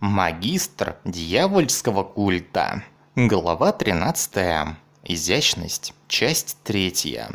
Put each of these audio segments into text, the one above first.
Магистр дьявольского культа. Глава 13. Изящность. Часть 3.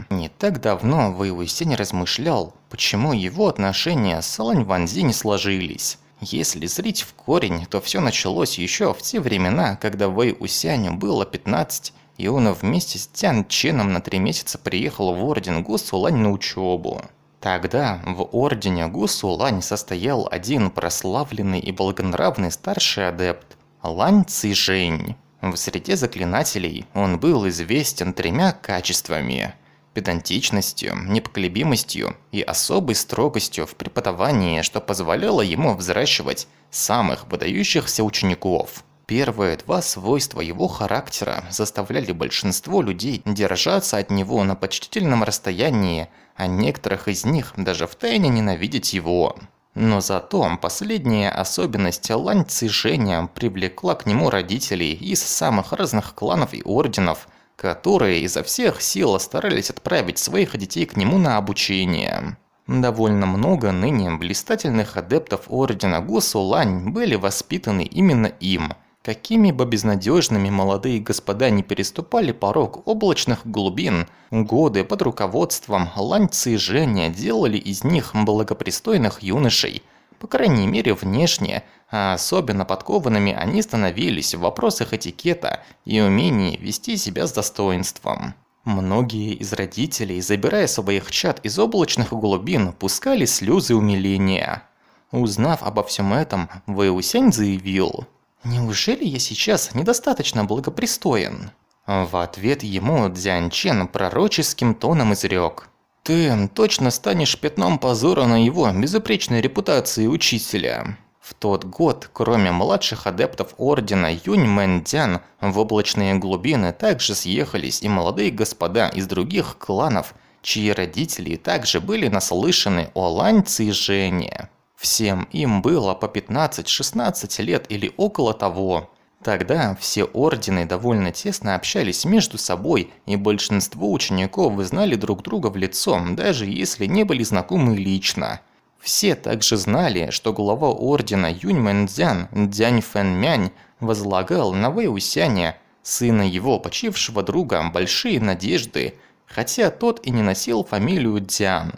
Не так давно Вэй Усень размышлял, почему его отношения с Лань Ванзи не сложились. Если зрить в корень, то все началось еще в те времена, когда Вэй Усяню было 15, и он вместе с Тян Ченом на три месяца приехал в Орден Гусулань на учебу. Тогда в ордене Гусу Лань состоял один прославленный и благонравный старший адепт – Лань Цижень. В среде заклинателей он был известен тремя качествами – педантичностью, непоколебимостью и особой строгостью в преподавании, что позволяло ему взращивать самых выдающихся учеников. Первые два свойства его характера заставляли большинство людей держаться от него на почтительном расстоянии – а некоторых из них даже втайне ненавидеть его. Но зато последняя особенность Лань Цишэня привлекла к нему родителей из самых разных кланов и орденов, которые изо всех сил старались отправить своих детей к нему на обучение. Довольно много ныне блистательных адептов Ордена Гусу Лань были воспитаны именно им – Какими бы безнадежными молодые господа не переступали порог облачных глубин, годы под руководством Ланьцы и Женя делали из них благопристойных юношей. По крайней мере внешне, а особенно подкованными они становились в вопросах этикета и умении вести себя с достоинством. Многие из родителей, забирая своих чад из облачных глубин, пускали слезы умиления. Узнав обо всем этом, Вэйусянь заявил – «Неужели я сейчас недостаточно благопристоен?» В ответ ему Дзянь Чен пророческим тоном изрек. «Ты точно станешь пятном позора на его безупречной репутации учителя». В тот год, кроме младших адептов Ордена Юнь Мэн Дзян, в облачные глубины также съехались и молодые господа из других кланов, чьи родители также были наслышаны о Лань Цзэжэне. Всем им было по 15-16 лет или около того. Тогда все ордены довольно тесно общались между собой, и большинство учеников знали друг друга в лицо, даже если не были знакомы лично. Все также знали, что глава ордена Юнь Мэнцзян, Дзянь Фэн Мянь, возлагал на Вэй Усяня, сына его почившего друга, большие надежды, хотя тот и не носил фамилию Дзян.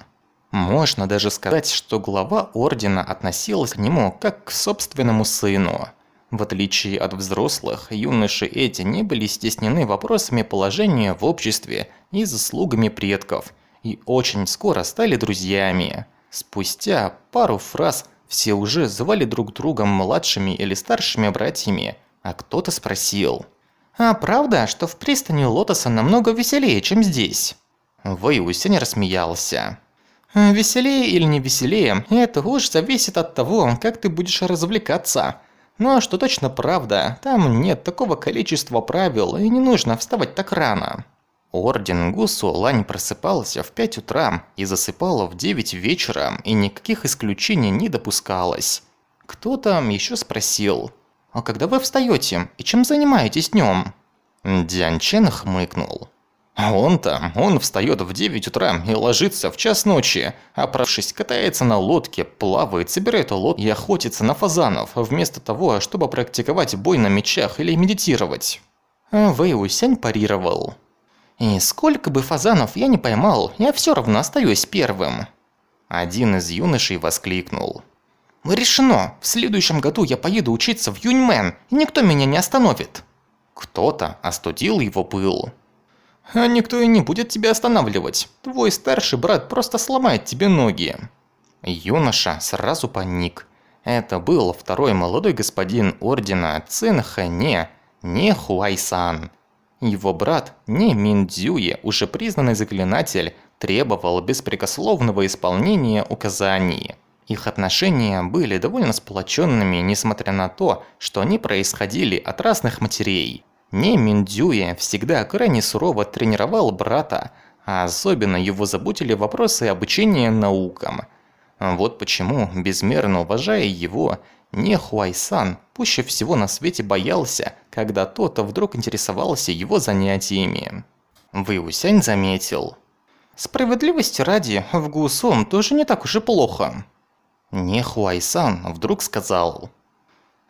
Можно даже сказать, что глава ордена относилась к нему как к собственному сыну. В отличие от взрослых, юноши эти не были стеснены вопросами положения в обществе и заслугами предков, и очень скоро стали друзьями. Спустя пару фраз все уже звали друг друга младшими или старшими братьями, а кто-то спросил. «А правда, что в пристани Лотоса намного веселее, чем здесь?» Вэйусень рассмеялся. Веселее или не веселее, это уж зависит от того, как ты будешь развлекаться. Но что точно правда, там нет такого количества правил и не нужно вставать так рано. Орден Гусу Лань просыпался в 5 утра и засыпала в 9 вечера, и никаких исключений не допускалось. Кто-то еще спросил, «А когда вы встаете и чем занимаетесь днем?» Дян Чен хмыкнул. А он-то, он встает в 9 утра и ложится в час ночи, оправшись, катается на лодке, плавает, собирает лод и охотится на фазанов, вместо того, чтобы практиковать бой на мечах или медитировать. А Вэй Усянь парировал. И сколько бы фазанов я не поймал, я все равно остаюсь первым. Один из юношей воскликнул. «Решено! В следующем году я поеду учиться в Юньмен, и никто меня не остановит!» Кто-то остудил его пыл. А никто и не будет тебя останавливать. Твой старший брат просто сломает тебе ноги. Юноша сразу паник. Это был второй молодой господин ордена Цин Хэне, не Хуайсан. Его брат, не Миндзюе, уже признанный заклинатель, требовал беспрекословного исполнения указаний. Их отношения были довольно сплоченными, несмотря на то, что они происходили от разных матерей. Не Миндзюе всегда крайне сурово тренировал брата, а особенно его заботили вопросы обучения наукам. Вот почему, безмерно уважая его, не Хуайсан пуще всего на свете боялся, когда тот вдруг интересовался его занятиями. Вэйусянь заметил. Справедливости ради, в Гусом тоже не так уж и плохо. Не Хуайсан вдруг сказал.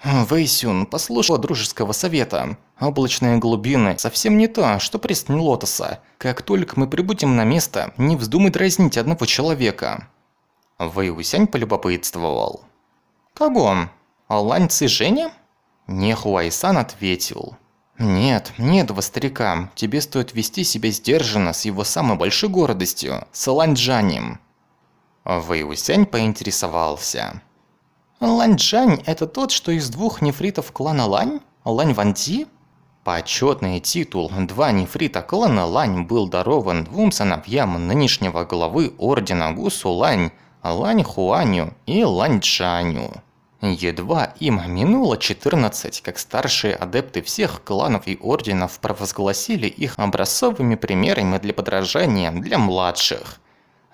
Вэйсюн послушала дружеского совета. Облачные глубины совсем не то, что пристань лотоса. Как только мы прибудем на место, не вздумай дразнить одного человека. Вэйусянь полюбопытствовал. «Кого? Лань Цзэжэня?» Нехуайсан ответил. «Нет, нет, этого старика. Тебе стоит вести себя сдержанно с его самой большой гордостью, с Ланьчжанем». Вэйусянь поинтересовался. Ланьчжань – это тот, что из двух нефритов клана Лань? Лань Ванти? Почетный титул «Два нефрита клана Лань» был дарован двум сыновьям нынешнего главы ордена Гусу Лань, Лань Хуаню и Лань Чаню. Едва им минуло 14, как старшие адепты всех кланов и орденов провозгласили их образцовыми примерами для подражания для младших.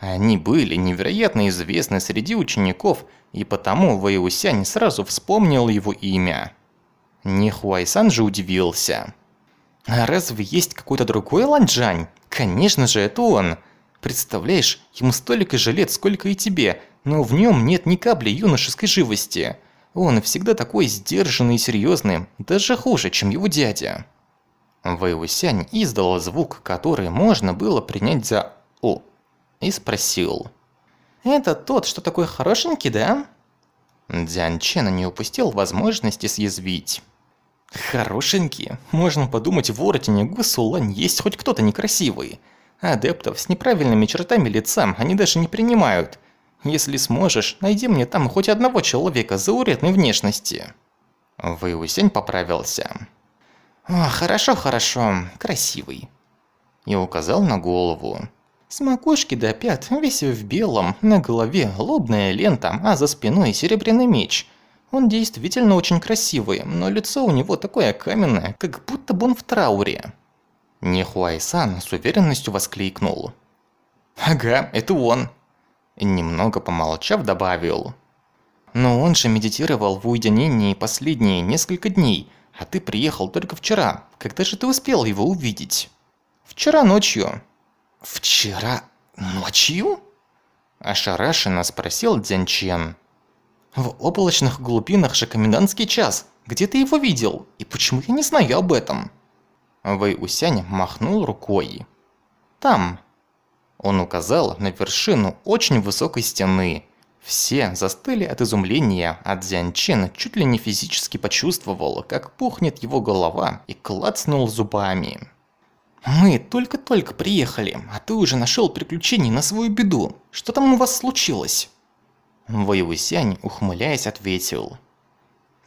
Они были невероятно известны среди учеников – и потому Вэйусянь сразу вспомнил его имя. Нихуайсан же удивился. «А разве есть какой-то другой Ланчжань? Конечно же, это он. Представляешь, ему столько же лет, сколько и тебе, но в нем нет ни капли юношеской живости. Он всегда такой сдержанный и серьезный, даже хуже, чем его дядя». Вэйусянь издал звук, который можно было принять за «о» и спросил – «Это тот, что такой хорошенький, да?» Дзян Чен не упустил возможности съязвить. «Хорошенький? Можно подумать, в Ордене Гусулань есть хоть кто-то некрасивый. Адептов с неправильными чертами лица они даже не принимают. Если сможешь, найди мне там хоть одного человека заурядной внешности». Вэйусень поправился. «О, хорошо, хорошо, красивый». И указал на голову. С макушки до пят, весь в белом, на голове лобная лента, а за спиной серебряный меч. Он действительно очень красивый, но лицо у него такое каменное, как будто бы он в трауре. Нихуайсан с уверенностью воскликнул. «Ага, это он!» Немного помолчав, добавил. «Но он же медитировал в уединении последние несколько дней, а ты приехал только вчера. Когда же ты успел его увидеть?» «Вчера ночью», «Вчера ночью?» – ошарашенно спросил Дзян Чен. «В облачных глубинах же комендантский час. Где ты его видел? И почему я не знаю об этом?» Вэй Усянь махнул рукой. «Там». Он указал на вершину очень высокой стены. Все застыли от изумления, а Дзян Чен чуть ли не физически почувствовал, как пухнет его голова и клацнул зубами. «Мы только-только приехали, а ты уже нашел приключений на свою беду. Что там у вас случилось?» Воевусянь, ухмыляясь, ответил.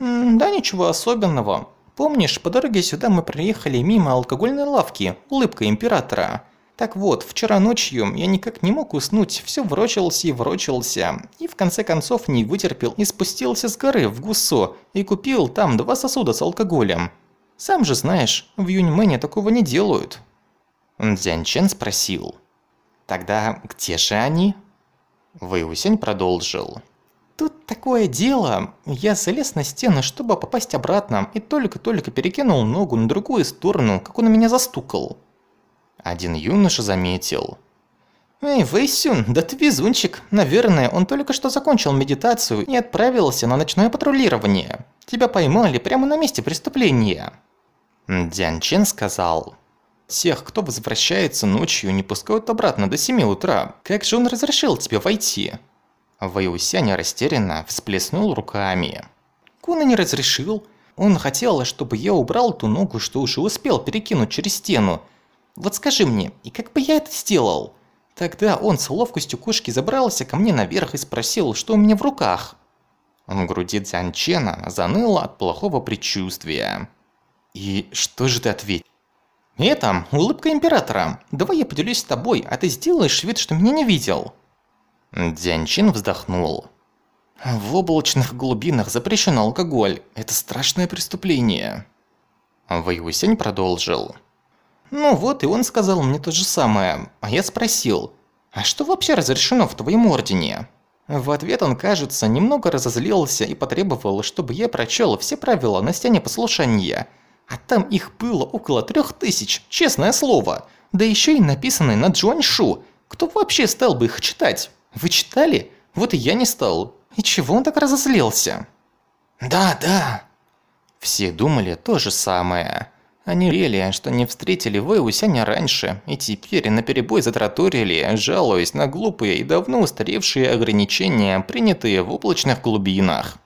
«Да ничего особенного. Помнишь, по дороге сюда мы приехали мимо алкогольной лавки, улыбка императора. Так вот, вчера ночью я никак не мог уснуть, все врочился и врочился, и в конце концов не вытерпел и спустился с горы в Гуссо и купил там два сосуда с алкоголем. Сам же знаешь, в Юньмэне такого не делают». Дзян Чен спросил. «Тогда где же они?» Вэйусень продолжил. «Тут такое дело. Я залез на стену, чтобы попасть обратно, и только-только перекинул ногу на другую сторону, как он меня застукал». Один юноша заметил. «Эй, Вэйсюн, да ты везунчик. Наверное, он только что закончил медитацию и отправился на ночное патрулирование. Тебя поймали прямо на месте преступления». Дзян Чен сказал. «Тех, кто возвращается ночью, не пускают обратно до 7 утра. Как же он разрешил тебе войти?» Вэйусянь растерянно всплеснул руками. «Куна не разрешил. Он хотел, чтобы я убрал ту ногу, что уже успел перекинуть через стену. Вот скажи мне, и как бы я это сделал?» Тогда он с ловкостью кошки забрался ко мне наверх и спросил, что у меня в руках. В груди Дзянчена заныло от плохого предчувствия. «И что же ты ответил?» «Это улыбка Императора. Давай я поделюсь с тобой, а ты сделаешь вид, что меня не видел». Дзянчин вздохнул. «В облачных глубинах запрещен алкоголь. Это страшное преступление». Вэйусень продолжил. «Ну вот, и он сказал мне то же самое. А я спросил, а что вообще разрешено в твоем ордене?» В ответ он, кажется, немного разозлился и потребовал, чтобы я прочел все правила на стене послушания – а там их было около трех тысяч, честное слово. Да еще и написанные на Джуаньшу. Кто вообще стал бы их читать? Вы читали? Вот и я не стал. И чего он так разозлился? «Да, да». Все думали то же самое. Они рели, что не встретили Вэй Усяня раньше, и теперь наперебой затраторили, жалуясь на глупые и давно устаревшие ограничения, принятые в облачных глубинах.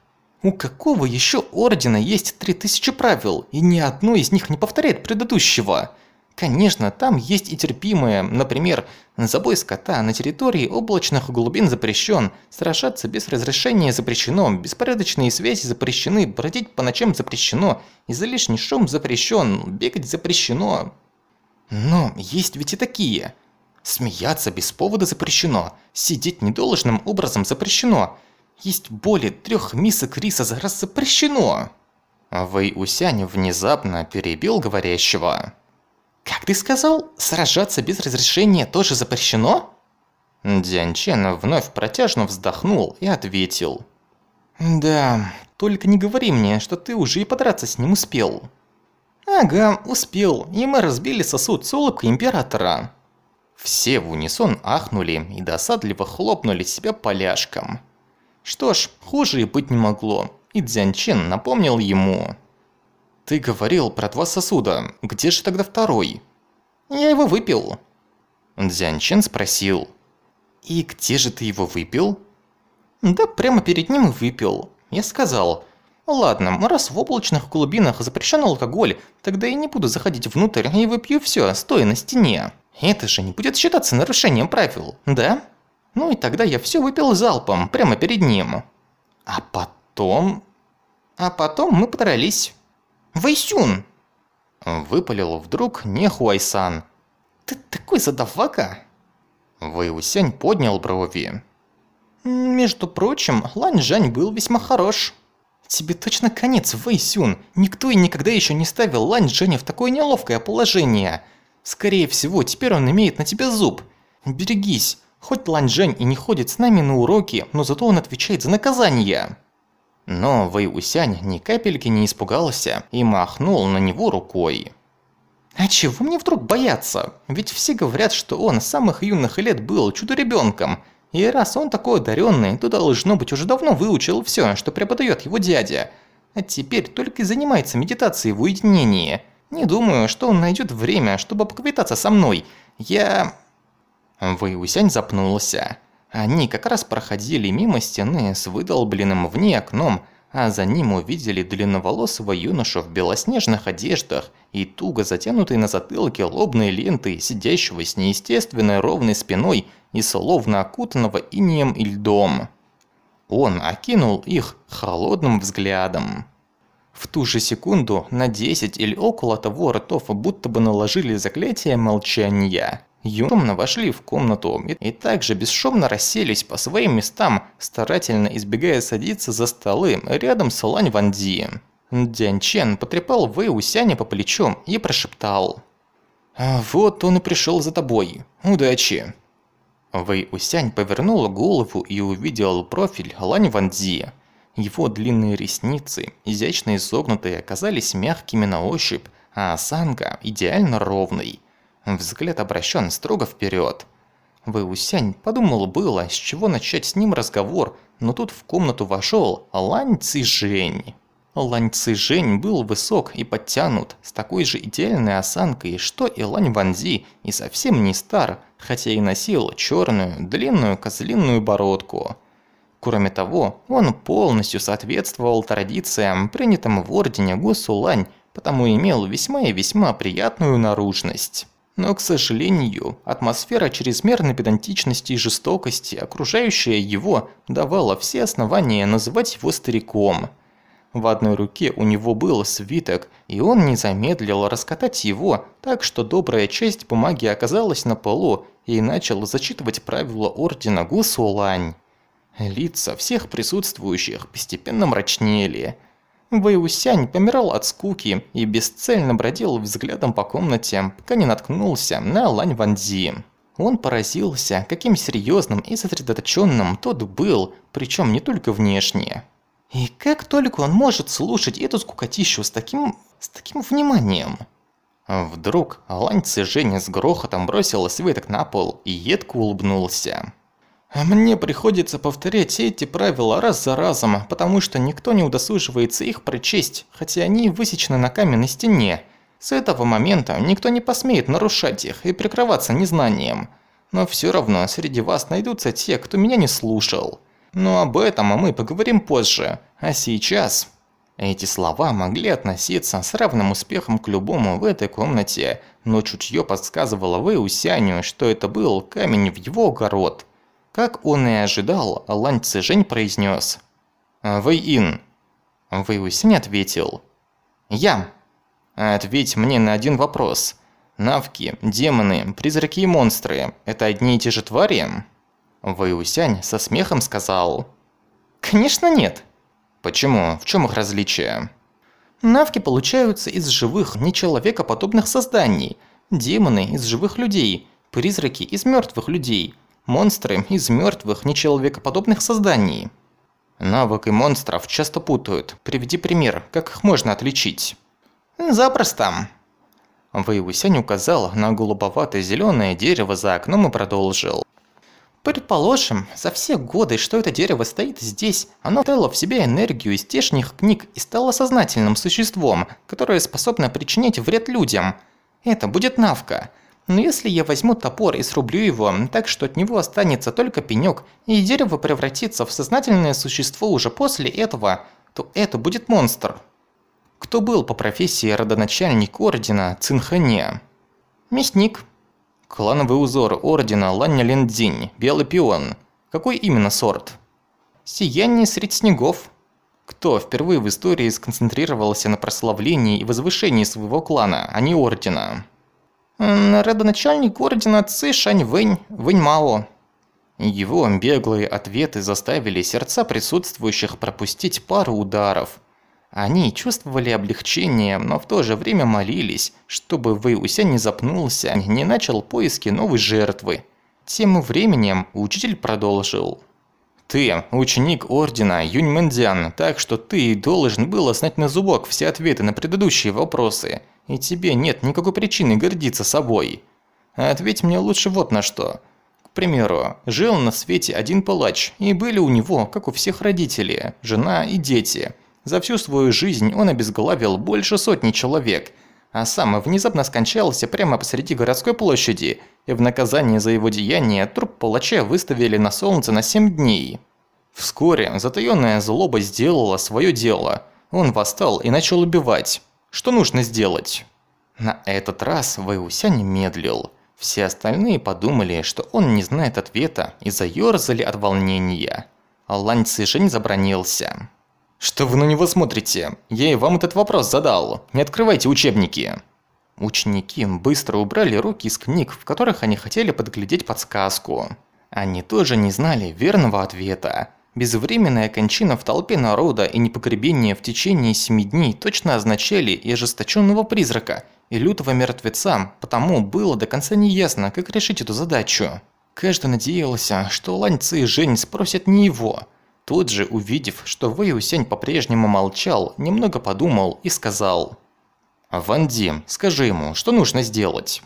У какого еще ордена есть 3000 правил, и ни одно из них не повторяет предыдущего? Конечно, там есть и терпимые, например, забой скота на территории облачных глубин запрещен, сражаться без разрешения запрещено, беспорядочные связи запрещены, бродить по ночам запрещено, излишний шум запрещен, бегать запрещено. Но есть ведь и такие. Смеяться без повода запрещено, сидеть недолжным образом запрещено, есть более трех мисок риса за раз запрещено. Вэй Усянь внезапно перебил говорящего. «Как ты сказал, сражаться без разрешения тоже запрещено?» Дянь Чен вновь протяжно вздохнул и ответил. «Да, только не говори мне, что ты уже и подраться с ним успел». «Ага, успел, и мы разбили сосуд с улыбкой Императора». Все в унисон ахнули и досадливо хлопнули себя поляшком. Что ж, хуже и быть не могло, и Дзянь Чен напомнил ему. «Ты говорил про два сосуда. Где же тогда второй?» «Я его выпил». Дзянь Чен спросил. «И где же ты его выпил?» «Да прямо перед ним и выпил. Я сказал, ладно, раз в облачных глубинах запрещен алкоголь, тогда я не буду заходить внутрь и выпью все, стоя на стене. Это же не будет считаться нарушением правил, да?» Ну и тогда я все выпил залпом, прямо перед ним. А потом... А потом мы подрались. Вэйсюн!» Выпалил вдруг не Хуайсан. «Ты такой задавака!» Вэйусянь поднял брови. «Между прочим, Лань Жань был весьма хорош». «Тебе точно конец, Вэйсюн. Никто и никогда еще не ставил Лань Женя в такое неловкое положение. Скорее всего, теперь он имеет на тебя зуб. Берегись, хоть Лань и не ходит с нами на уроки, но зато он отвечает за наказание». Но Вэй Усянь ни капельки не испугался и махнул на него рукой. «А чего мне вдруг бояться? Ведь все говорят, что он с самых юных лет был чудо-ребенком, и раз он такой одаренный, то должно быть уже давно выучил все, что преподает его дядя. А теперь только и занимается медитацией в уединении. Не думаю, что он найдет время, чтобы поквитаться со мной. Я...» Вэй Усянь запнулся. Они как раз проходили мимо стены с выдолбленным в ней окном, а за ним увидели длинноволосого юношу в белоснежных одеждах и туго затянутой на затылке лобной лентой, сидящего с неестественной ровной спиной и словно окутанного инеем и льдом. Он окинул их холодным взглядом. В ту же секунду на 10 или около того ртов будто бы наложили заклятие молчания. Юмно вошли в комнату и, и также бесшумно расселись по своим местам, старательно избегая садиться за столы рядом с Лань Ванди. Дянь Чен потрепал Вэй Усяня по плечу и прошептал. «А «Вот он и пришел за тобой. Удачи!» Вэй Усянь повернул голову и увидел профиль Лань Ванди. Его длинные ресницы, изящно изогнутые, оказались мягкими на ощупь, а осанка идеально ровной – Взгляд обращен строго вперед. Вэусянь подумал было, с чего начать с ним разговор, но тут в комнату вошел Лань Цижень. Лань Цижень был высок и подтянут, с такой же идеальной осанкой, что и Лань Ванзи, и совсем не стар, хотя и носил черную, длинную козлиную бородку. Кроме того, он полностью соответствовал традициям, принятым в ордене Гусулань, потому имел весьма и весьма приятную наружность. Но, к сожалению, атмосфера чрезмерной педантичности и жестокости, окружающая его, давала все основания называть его стариком. В одной руке у него был свиток, и он не замедлил раскатать его, так что добрая часть бумаги оказалась на полу, и начал зачитывать правила Ордена Гусулань. Лица всех присутствующих постепенно мрачнели – Вэйусянь помирал от скуки и бесцельно бродил взглядом по комнате, пока не наткнулся на Лань Ванзи. Он поразился, каким серьезным и сосредоточенным тот был, причем не только внешне. И как только он может слушать эту скукотищу с таким... с таким вниманием? Вдруг Лань Цзэжэнь с грохотом бросил свиток на пол и едко улыбнулся. Мне приходится повторять эти правила раз за разом, потому что никто не удосуживается их прочесть, хотя они высечены на каменной стене. С этого момента никто не посмеет нарушать их и прикрываться незнанием. Но все равно среди вас найдутся те, кто меня не слушал. Но об этом мы поговорим позже, а сейчас... Эти слова могли относиться с равным успехом к любому в этой комнате, но чутье подсказывало Вэйусяню, что это был камень в его огород. Как он и ожидал, Лань Цзэжэнь произнес: «Вэй-Ин». Вэйусянь ответил. «Я». «Ответь мне на один вопрос. Навки, демоны, призраки и монстры – это одни и те же твари?» Вэйусянь со смехом сказал. «Конечно нет». Почему? В чем их различие? Навки получаются из живых, нечеловекоподобных созданий. Демоны из живых людей, призраки из мертвых людей, монстры из мертвых, нечеловекоподобных созданий. Навык и монстров часто путают. Приведи пример, как их можно отличить. Запросто. Вэйвусянь указал на голубоватое зеленое дерево за окном и продолжил. Предположим, за все годы, что это дерево стоит здесь, оно втало в себя энергию из здешних книг и стало сознательным существом, которое способно причинять вред людям. Это будет навка. Но если я возьму топор и срублю его, так что от него останется только пенёк, и дерево превратится в сознательное существо уже после этого, то это будет монстр. Кто был по профессии родоначальник ордена Цинхане? Мясник. Клановый узор ордена Ланья Линдзинь, белый пион. Какой именно сорт? Сияние средь снегов. Кто впервые в истории сконцентрировался на прославлении и возвышении своего клана, а не ордена? Родоначальник ордена Ци Шань Вэнь, Вэнь Мао. Его беглые ответы заставили сердца присутствующих пропустить пару ударов – они чувствовали облегчение, но в то же время молились, чтобы Вэйуся не запнулся, не начал поиски новой жертвы. Тем временем учитель продолжил. «Ты ученик Ордена Юнь Мэндиан, так что ты должен был знать на зубок все ответы на предыдущие вопросы, и тебе нет никакой причины гордиться собой. Ответь мне лучше вот на что. К примеру, жил на свете один палач, и были у него, как у всех родителей, жена и дети – за всю свою жизнь он обезглавил больше сотни человек, а сам внезапно скончался прямо посреди городской площади, и в наказание за его деяние труп палача выставили на солнце на 7 дней. Вскоре затаённая злоба сделала свое дело. Он восстал и начал убивать. Что нужно сделать? На этот раз Вэйусянь медлил. Все остальные подумали, что он не знает ответа и заёрзали от волнения. Лань Цишень забронился. «Что вы на него смотрите? Я и вам этот вопрос задал. Не открывайте учебники». Ученики быстро убрали руки из книг, в которых они хотели подглядеть подсказку. Они тоже не знали верного ответа. Безвременная кончина в толпе народа и непогребение в течение семи дней точно означали и ожесточенного призрака, и лютого мертвеца, потому было до конца неясно, как решить эту задачу. Каждый надеялся, что Лань и Жень спросят не его – Тут же, увидев, что Вэй Усянь по-прежнему молчал, немного подумал и сказал. «Ван Ди, скажи ему, что нужно сделать?»